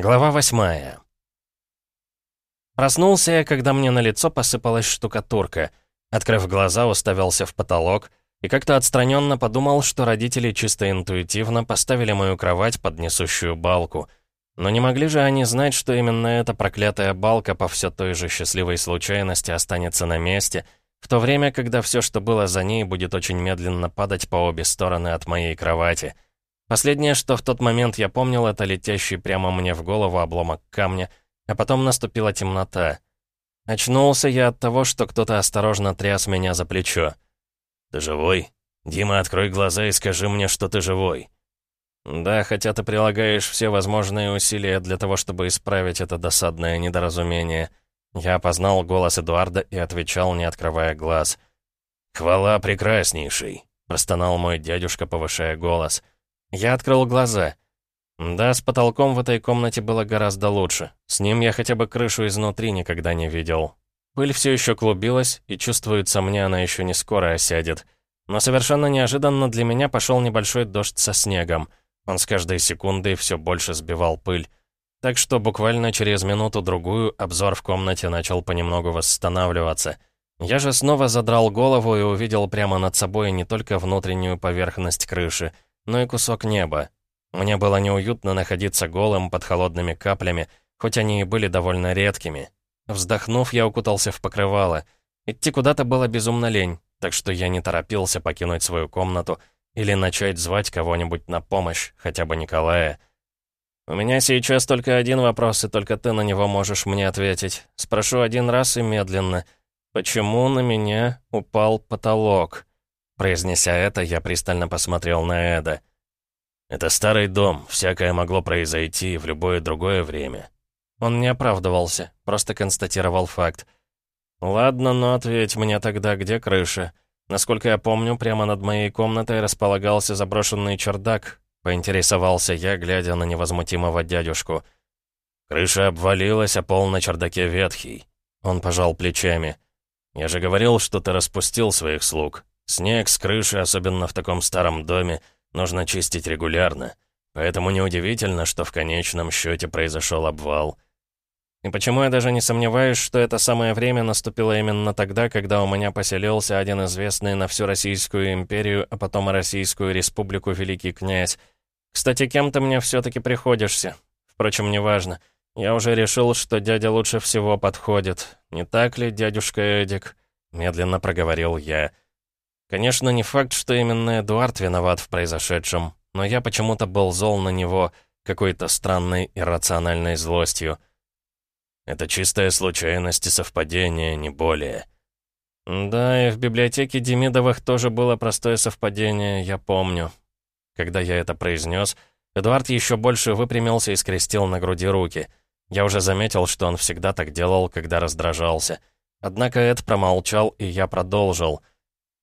Глава восьмая. Проснулся я, когда мне на лицо посыпалась штукатурка. Открыв глаза, уставился в потолок и как-то отстраненно подумал, что родители чисто интуитивно поставили мою кровать под несущую балку. Но не могли же они знать, что именно эта проклятая балка по все той же счастливой случайности останется на месте, в то время, когда все, что было за ней, будет очень медленно падать по обе стороны от моей кровати — Последнее, что в тот момент я помнил, это летящий прямо мне в голову обломок камня, а потом наступила темнота. Очнулся я от того, что кто-то осторожно тряс меня за плечо. «Ты живой? Дима, открой глаза и скажи мне, что ты живой». «Да, хотя ты прилагаешь все возможные усилия для того, чтобы исправить это досадное недоразумение». Я опознал голос Эдуарда и отвечал, не открывая глаз. «Хвала прекраснейший», — простонал мой дядюшка, повышая голос. Я открыл глаза. Да, с потолком в этой комнате было гораздо лучше. С ним я хотя бы крышу изнутри никогда не видел. Пыль все еще клубилась, и чувствуется мне, она еще не скоро осядет. Но совершенно неожиданно для меня пошел небольшой дождь со снегом. Он с каждой секундой все больше сбивал пыль. Так что буквально через минуту-другую обзор в комнате начал понемногу восстанавливаться. Я же снова задрал голову и увидел прямо над собой не только внутреннюю поверхность крыши, но и кусок неба. Мне было неуютно находиться голым под холодными каплями, хоть они и были довольно редкими. Вздохнув, я укутался в покрывало. Идти куда-то было безумно лень, так что я не торопился покинуть свою комнату или начать звать кого-нибудь на помощь, хотя бы Николая. «У меня сейчас только один вопрос, и только ты на него можешь мне ответить. Спрошу один раз и медленно. Почему на меня упал потолок?» Произнеся это, я пристально посмотрел на Эда. «Это старый дом, всякое могло произойти в любое другое время». Он не оправдывался, просто констатировал факт. «Ладно, но ответь мне тогда, где крыша? Насколько я помню, прямо над моей комнатой располагался заброшенный чердак», поинтересовался я, глядя на невозмутимого дядюшку. «Крыша обвалилась, а пол на чердаке ветхий». Он пожал плечами. «Я же говорил, что ты распустил своих слуг. Снег с крыши, особенно в таком старом доме, нужно чистить регулярно. Поэтому неудивительно, что в конечном счете произошел обвал. И почему я даже не сомневаюсь, что это самое время наступило именно тогда, когда у меня поселился один известный на всю Российскую империю, а потом и Российскую республику великий князь. Кстати, кем ты мне все-таки приходишься? Впрочем, неважно. Я уже решил, что дядя лучше всего подходит. Не так ли, дядюшка Эдик? Медленно проговорил я. Конечно, не факт, что именно Эдуард виноват в произошедшем, но я почему-то был зол на него какой-то странной иррациональной злостью. Это чистая случайность и совпадение, не более. Да, и в библиотеке Демидовых тоже было простое совпадение, я помню. Когда я это произнес, Эдуард еще больше выпрямился и скрестил на груди руки. Я уже заметил, что он всегда так делал, когда раздражался. Однако Эд промолчал, и я продолжил —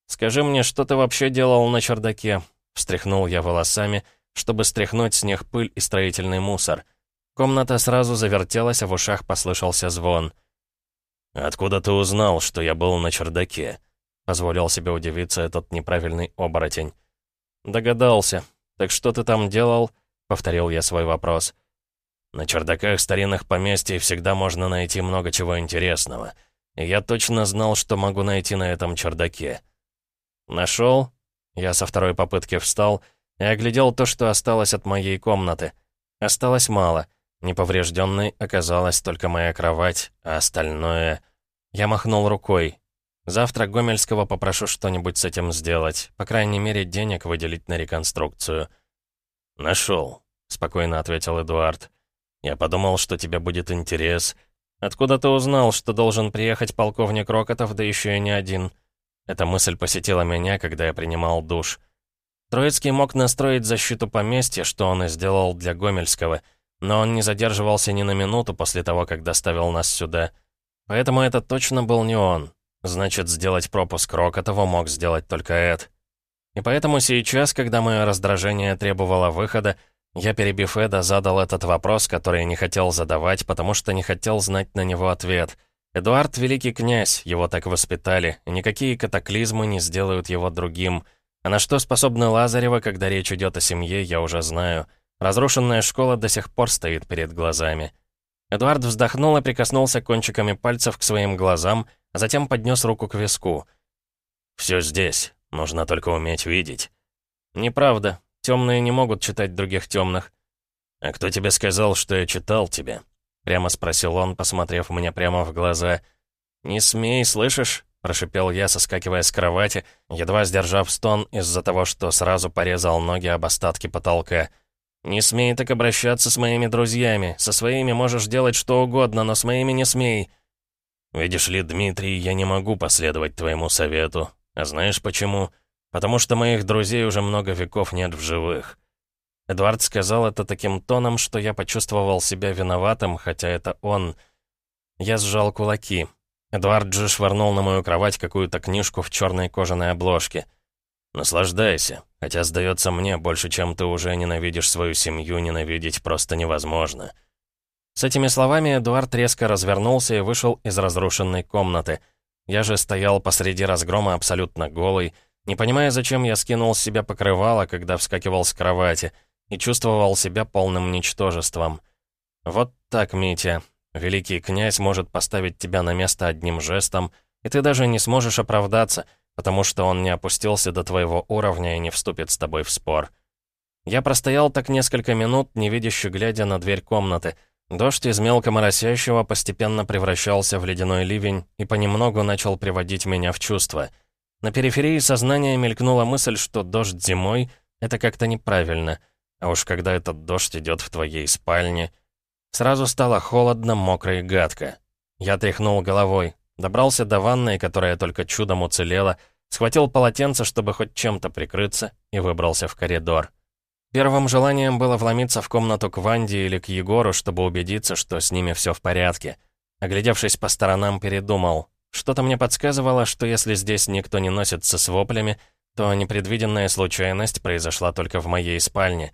«Скажи мне, что ты вообще делал на чердаке?» Встряхнул я волосами, чтобы стряхнуть с них пыль и строительный мусор. Комната сразу завертелась, а в ушах послышался звон. «Откуда ты узнал, что я был на чердаке?» Позволил себе удивиться этот неправильный оборотень. «Догадался. Так что ты там делал?» Повторил я свой вопрос. «На чердаках старинных поместий всегда можно найти много чего интересного. И я точно знал, что могу найти на этом чердаке». «Нашел?» Я со второй попытки встал и оглядел то, что осталось от моей комнаты. Осталось мало. Неповрежденной оказалась только моя кровать, а остальное... Я махнул рукой. Завтра Гомельского попрошу что-нибудь с этим сделать. По крайней мере, денег выделить на реконструкцию. «Нашел», — спокойно ответил Эдуард. «Я подумал, что тебе будет интерес. Откуда ты узнал, что должен приехать полковник Рокотов, да еще и не один?» Эта мысль посетила меня, когда я принимал душ. Троицкий мог настроить защиту поместья, что он и сделал для Гомельского, но он не задерживался ни на минуту после того, как доставил нас сюда. Поэтому это точно был не он. Значит, сделать пропуск Рокотова мог сделать только Эд. И поэтому сейчас, когда мое раздражение требовало выхода, я, перебив Эда, задал этот вопрос, который не хотел задавать, потому что не хотел знать на него ответ — Эдуард — великий князь, его так воспитали, и никакие катаклизмы не сделают его другим. А на что способны Лазарева, когда речь идет о семье, я уже знаю. Разрушенная школа до сих пор стоит перед глазами. Эдуард вздохнул и прикоснулся кончиками пальцев к своим глазам, а затем поднес руку к виску. «Все здесь. Нужно только уметь видеть». «Неправда. Темные не могут читать других темных». «А кто тебе сказал, что я читал тебе?» Прямо спросил он, посмотрев мне прямо в глаза. «Не смей, слышишь?» Прошипел я, соскакивая с кровати, едва сдержав стон из-за того, что сразу порезал ноги об остатки потолка. «Не смей так обращаться с моими друзьями. Со своими можешь делать что угодно, но с моими не смей». «Видишь ли, Дмитрий, я не могу последовать твоему совету. А знаешь почему? Потому что моих друзей уже много веков нет в живых». Эдуард сказал это таким тоном, что я почувствовал себя виноватым, хотя это он. Я сжал кулаки. Эдуард же швырнул на мою кровать какую-то книжку в черной кожаной обложке. «Наслаждайся, хотя, сдается мне, больше, чем ты уже ненавидишь свою семью, ненавидеть просто невозможно». С этими словами Эдуард резко развернулся и вышел из разрушенной комнаты. Я же стоял посреди разгрома абсолютно голый, не понимая, зачем я скинул с себя покрывало, когда вскакивал с кровати, и чувствовал себя полным ничтожеством. Вот так, Митя, Великий князь может поставить тебя на место одним жестом, и ты даже не сможешь оправдаться, потому что он не опустился до твоего уровня и не вступит с тобой в спор. Я простоял так несколько минут, невидяще глядя на дверь комнаты. Дождь из мелко моросящего постепенно превращался в ледяной ливень и понемногу начал приводить меня в чувство. На периферии сознания мелькнула мысль, что дождь зимой — это как-то неправильно, а уж когда этот дождь идет в твоей спальне — Сразу стало холодно, мокро и гадко. Я тряхнул головой, добрался до ванной, которая только чудом уцелела, схватил полотенце, чтобы хоть чем-то прикрыться, и выбрался в коридор. Первым желанием было вломиться в комнату к Ванде или к Егору, чтобы убедиться, что с ними все в порядке. Оглядевшись по сторонам, передумал. Что-то мне подсказывало, что если здесь никто не носится с воплями, то непредвиденная случайность произошла только в моей спальне.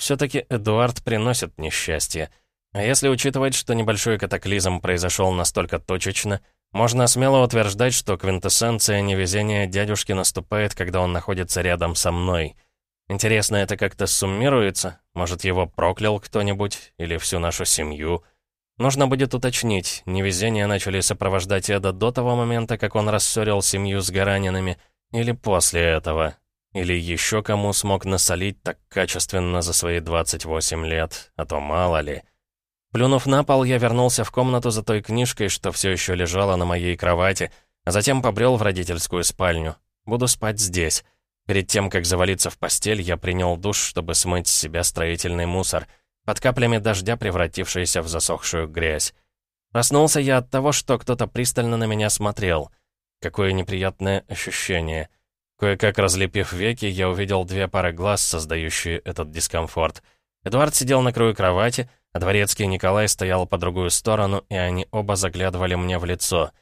Все-таки Эдуард приносит несчастье. А если учитывать, что небольшой катаклизм произошел настолько точечно, можно смело утверждать, что квинтэссенция невезения дядюшки наступает, когда он находится рядом со мной. Интересно, это как-то суммируется? Может, его проклял кто-нибудь? Или всю нашу семью? Нужно будет уточнить, невезения начали сопровождать Эда до того момента, как он рассорил семью с Гаранинами, или после этого. Или еще кому смог насолить так качественно за свои 28 лет, а то мало ли. Плюнув на пол, я вернулся в комнату за той книжкой, что все еще лежала на моей кровати, а затем побрел в родительскую спальню. Буду спать здесь. Перед тем, как завалиться в постель, я принял душ, чтобы смыть с себя строительный мусор, под каплями дождя превратившийся в засохшую грязь. Проснулся я от того, что кто-то пристально на меня смотрел. Какое неприятное ощущение. Кое-как разлепив веки, я увидел две пары глаз, создающие этот дискомфорт. Эдуард сидел на краю кровати, а дворецкий Николай стоял по другую сторону, и они оба заглядывали мне в лицо.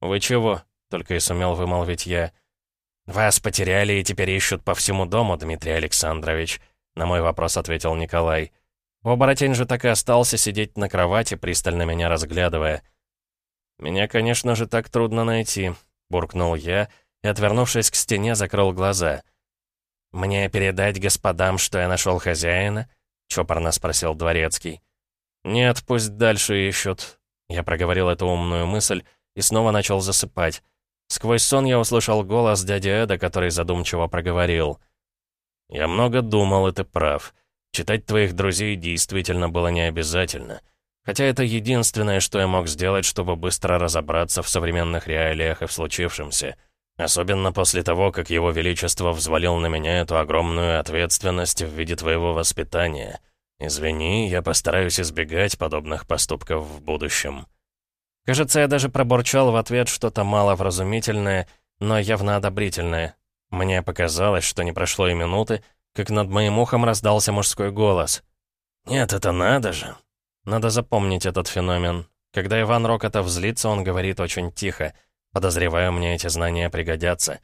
«Вы чего?» — только и сумел вымолвить я. «Вас потеряли и теперь ищут по всему дому, Дмитрий Александрович», — на мой вопрос ответил Николай. Оборотень же так и остался сидеть на кровати, пристально меня разглядывая. «Меня, конечно же, так трудно найти», — буркнул я и, отвернувшись к стене, закрыл глаза. «Мне передать господам, что я нашел хозяина?» чопорно спросил Дворецкий. «Нет, пусть дальше ищут». Я проговорил эту умную мысль и снова начал засыпать. Сквозь сон я услышал голос дяди Эда, который задумчиво проговорил. «Я много думал, и ты прав. Читать твоих друзей действительно было не обязательно. Хотя это единственное, что я мог сделать, чтобы быстро разобраться в современных реалиях и в случившемся». Особенно после того, как его величество взвалил на меня эту огромную ответственность в виде твоего воспитания. Извини, я постараюсь избегать подобных поступков в будущем». Кажется, я даже пробурчал в ответ что-то маловразумительное, но явно одобрительное. Мне показалось, что не прошло и минуты, как над моим ухом раздался мужской голос. «Нет, это надо же!» Надо запомнить этот феномен. Когда Иван Рокотов злится, он говорит очень тихо — Подозреваю, мне эти знания пригодятся.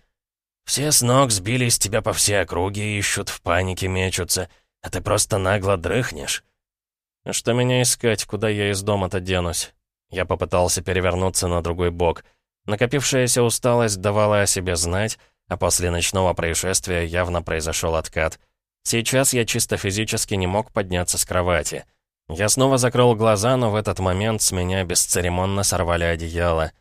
Все с ног сбились, тебя по всей округе ищут, в панике мечутся, а ты просто нагло дрыхнешь. Что меня искать, куда я из дома-то денусь? Я попытался перевернуться на другой бок. Накопившаяся усталость давала о себе знать, а после ночного происшествия явно произошел откат. Сейчас я чисто физически не мог подняться с кровати. Я снова закрыл глаза, но в этот момент с меня бесцеремонно сорвали одеяло.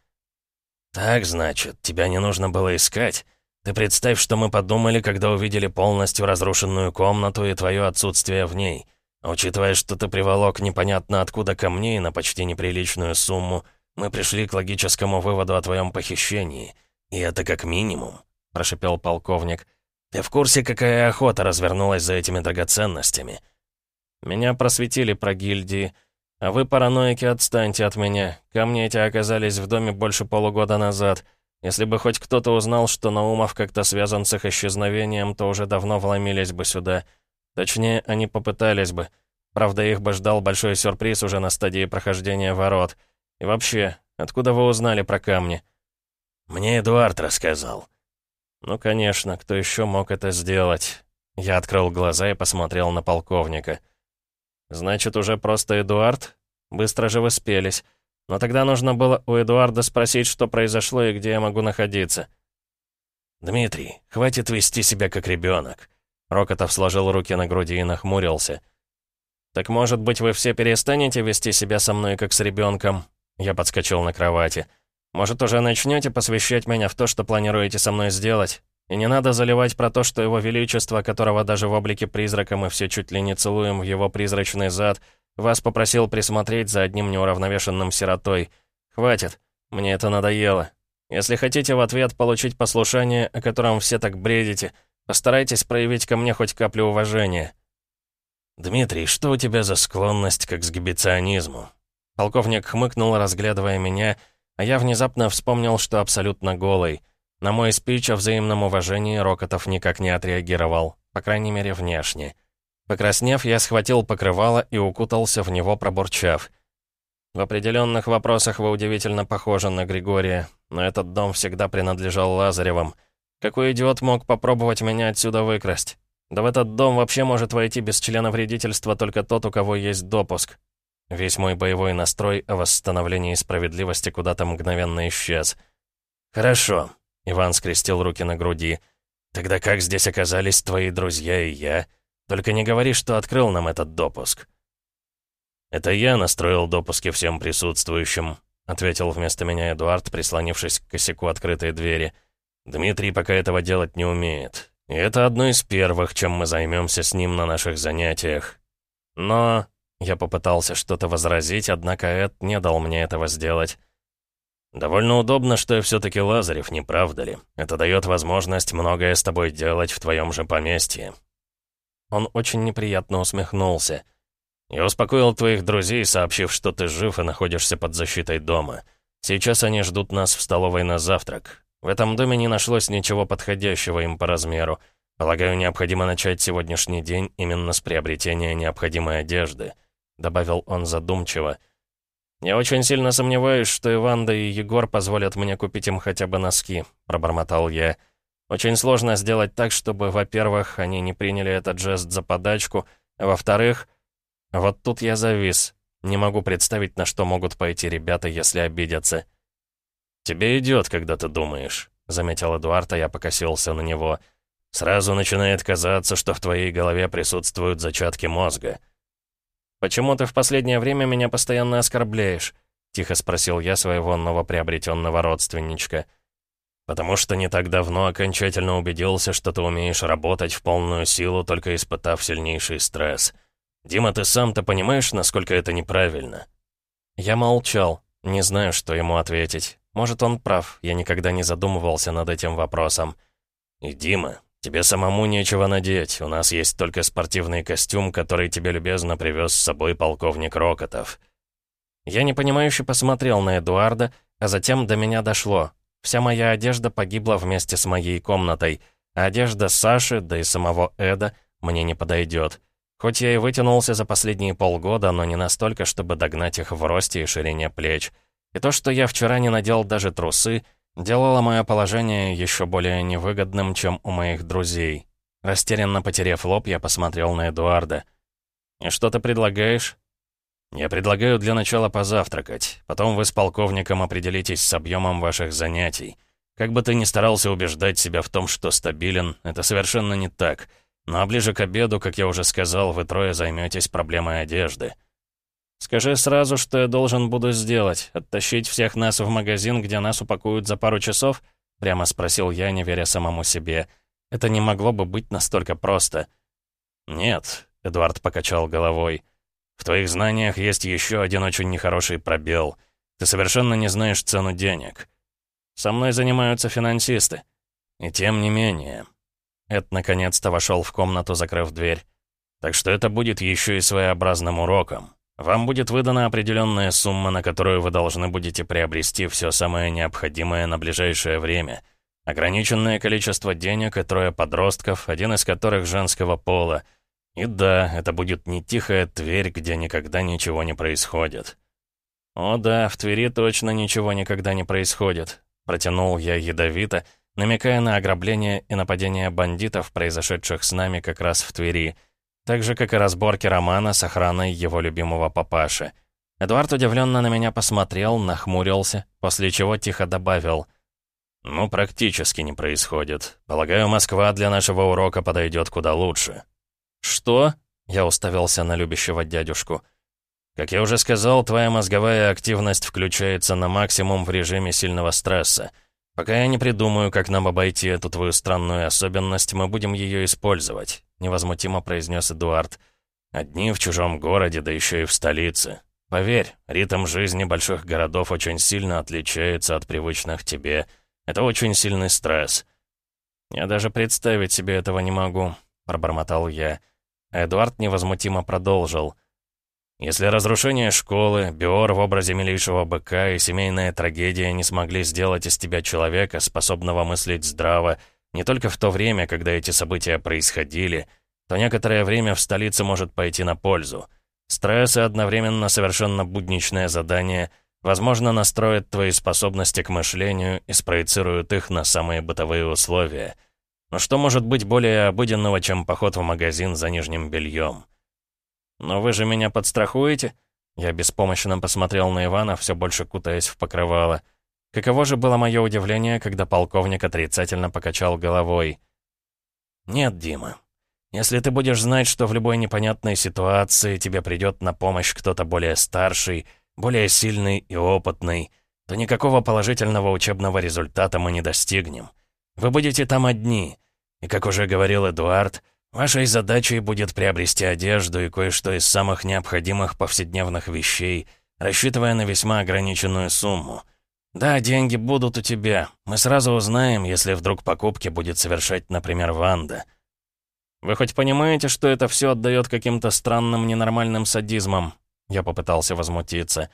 «Так, значит, тебя не нужно было искать? Ты представь, что мы подумали, когда увидели полностью разрушенную комнату и твое отсутствие в ней. Учитывая, что ты приволок непонятно откуда камней на почти неприличную сумму, мы пришли к логическому выводу о твоем похищении. И это как минимум», — прошипел полковник. «Ты в курсе, какая охота развернулась за этими драгоценностями?» Меня просветили про гильдии. А вы, параноики, отстаньте от меня. Камни эти оказались в доме больше полугода назад. Если бы хоть кто-то узнал, что Наумов как-то связан с их исчезновением, то уже давно вломились бы сюда. Точнее, они попытались бы. Правда, их бы ждал большой сюрприз уже на стадии прохождения ворот. И вообще, откуда вы узнали про камни? Мне Эдуард рассказал. Ну, конечно, кто еще мог это сделать? Я открыл глаза и посмотрел на полковника. «Значит, уже просто Эдуард? Быстро же вы спелись. Но тогда нужно было у Эдуарда спросить, что произошло и где я могу находиться». «Дмитрий, хватит вести себя как ребенок. Рокотов сложил руки на груди и нахмурился. «Так, может быть, вы все перестанете вести себя со мной как с ребенком?» Я подскочил на кровати. «Может, уже начнете посвящать меня в то, что планируете со мной сделать? И не надо заливать про то, что его величество, которого даже в облике призрака мы все чуть ли не целуем в его призрачный зад, вас попросил присмотреть за одним неуравновешенным сиротой. Хватит, мне это надоело. Если хотите в ответ получить послушание, о котором все так бредите, постарайтесь проявить ко мне хоть каплю уважения». «Дмитрий, что у тебя за склонность к эксгибиционизму?» Полковник хмыкнул, разглядывая меня, а я внезапно вспомнил, что абсолютно голый — на мой спич о взаимном уважении Рокотов никак не отреагировал, по крайней мере, внешне. Покраснев, я схватил покрывало и укутался в него, пробурчав. В определенных вопросах вы удивительно похожи на Григория, но этот дом всегда принадлежал Лазаревым. Какой идиот мог попробовать меня отсюда выкрасть? Да в этот дом вообще может войти без члена вредительства только тот, у кого есть допуск. Весь мой боевой настрой о восстановлении справедливости куда-то мгновенно исчез. «Хорошо», Иван скрестил руки на груди. «Тогда как здесь оказались твои друзья и я? Только не говори, что открыл нам этот допуск». «Это я настроил допуски всем присутствующим», — ответил вместо меня Эдуард, прислонившись к косяку открытой двери. «Дмитрий пока этого делать не умеет. И это одно из первых, чем мы займемся с ним на наших занятиях. Но...» Я попытался что-то возразить, однако Эд не дал мне этого сделать. «Довольно удобно, что я все-таки Лазарев, не правда ли? Это дает возможность многое с тобой делать в твоем же поместье». Он очень неприятно усмехнулся. «Я успокоил твоих друзей, сообщив, что ты жив и находишься под защитой дома. Сейчас они ждут нас в столовой на завтрак. В этом доме не нашлось ничего подходящего им по размеру. Полагаю, необходимо начать сегодняшний день именно с приобретения необходимой одежды», — добавил он задумчиво. «Я очень сильно сомневаюсь, что Иванда и Егор позволят мне купить им хотя бы носки», — пробормотал я. «Очень сложно сделать так, чтобы, во-первых, они не приняли этот жест за подачку, а во-вторых, вот тут я завис. Не могу представить, на что могут пойти ребята, если обидятся». «Тебе идет, когда ты думаешь», — заметил Эдуард, а я покосился на него. «Сразу начинает казаться, что в твоей голове присутствуют зачатки мозга». «Почему ты в последнее время меня постоянно оскорбляешь?» — тихо спросил я своего новоприобретенного родственничка. «Потому что не так давно окончательно убедился, что ты умеешь работать в полную силу, только испытав сильнейший стресс. Дима, ты сам-то понимаешь, насколько это неправильно?» Я молчал, не знаю, что ему ответить. Может, он прав, я никогда не задумывался над этим вопросом. «И Дима, «Тебе самому нечего надеть. У нас есть только спортивный костюм, который тебе любезно привез с собой полковник Рокотов». Я непонимающе посмотрел на Эдуарда, а затем до меня дошло. Вся моя одежда погибла вместе с моей комнатой, а одежда Саши, да и самого Эда, мне не подойдет. Хоть я и вытянулся за последние полгода, но не настолько, чтобы догнать их в росте и ширине плеч. И то, что я вчера не надел даже трусы, делало мое положение еще более невыгодным, чем у моих друзей. Растерянно потеряв лоб, я посмотрел на Эдуарда. «И что ты предлагаешь?» «Я предлагаю для начала позавтракать. Потом вы с полковником определитесь с объемом ваших занятий. Как бы ты ни старался убеждать себя в том, что стабилен, это совершенно не так. А ближе к обеду, как я уже сказал, вы трое займетесь проблемой одежды. Скажи сразу, что я должен буду сделать. Оттащить всех нас в магазин, где нас упакуют за пару часов? Прямо спросил я, не веря самому себе. Это не могло бы быть настолько просто. Нет, Эдуард покачал головой. В твоих знаниях есть еще один очень нехороший пробел. Ты совершенно не знаешь цену денег. Со мной занимаются финансисты. И тем не менее. Эд наконец-то вошел в комнату, закрыв дверь. Так что это будет еще и своеобразным уроком. Вам будет выдана определенная сумма, на которую вы должны будете приобрести все самое необходимое на ближайшее время. Ограниченное количество денег и трое подростков, один из которых женского пола. И да, это будет не тихая Тверь, где никогда ничего не происходит. «О да, в Твери точно ничего никогда не происходит», — протянул я ядовито, намекая на ограбление и нападение бандитов, произошедших с нами как раз в Твери, так же, как и разборки Романа с охраной его любимого папаши. Эдуард удивленно на меня посмотрел, нахмурился, после чего тихо добавил. «Ну, практически не происходит. Полагаю, Москва для нашего урока подойдет куда лучше». «Что?» — я уставился на любящего дядюшку. «Как я уже сказал, твоя мозговая активность включается на максимум в режиме сильного стресса. Пока я не придумаю, как нам обойти эту твою странную особенность, мы будем ее использовать», — невозмутимо произнес Эдуард. «Одни в чужом городе, да еще и в столице. Поверь, ритм жизни больших городов очень сильно отличается от привычных тебе. Это очень сильный стресс». «Я даже представить себе этого не могу», — пробормотал я. Эдуард невозмутимо продолжил. Если разрушение школы, Биор в образе милейшего быка и семейная трагедия не смогли сделать из тебя человека, способного мыслить здраво, не только в то время, когда эти события происходили, то некоторое время в столице может пойти на пользу. Стресс и одновременно совершенно будничное задание, возможно, настроят твои способности к мышлению и спроецируют их на самые бытовые условия. Но что может быть более обыденного, чем поход в магазин за нижним бельем? «Но вы же меня подстрахуете?» Я беспомощно посмотрел на Ивана, все больше кутаясь в покрывало. Каково же было мое удивление, когда полковник отрицательно покачал головой. «Нет, Дима. Если ты будешь знать, что в любой непонятной ситуации тебе придет на помощь кто-то более старший, более сильный и опытный, то никакого положительного учебного результата мы не достигнем. Вы будете там одни. И, как уже говорил Эдуард, Вашей задачей будет приобрести одежду и кое-что из самых необходимых повседневных вещей, рассчитывая на весьма ограниченную сумму. Да, деньги будут у тебя. Мы сразу узнаем, если вдруг покупки будет совершать, например, Ванда. Вы хоть понимаете, что это все отдает каким-то странным ненормальным садизмом? Я попытался возмутиться.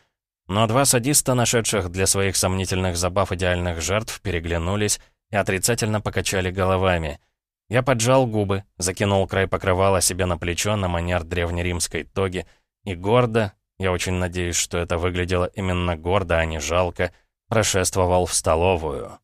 Но два садиста, нашедших для своих сомнительных забав идеальных жертв, переглянулись и отрицательно покачали головами — я поджал губы, закинул край покрывала себе на плечо на манер древнеримской тоги и гордо, я очень надеюсь, что это выглядело именно гордо, а не жалко, прошествовал в столовую.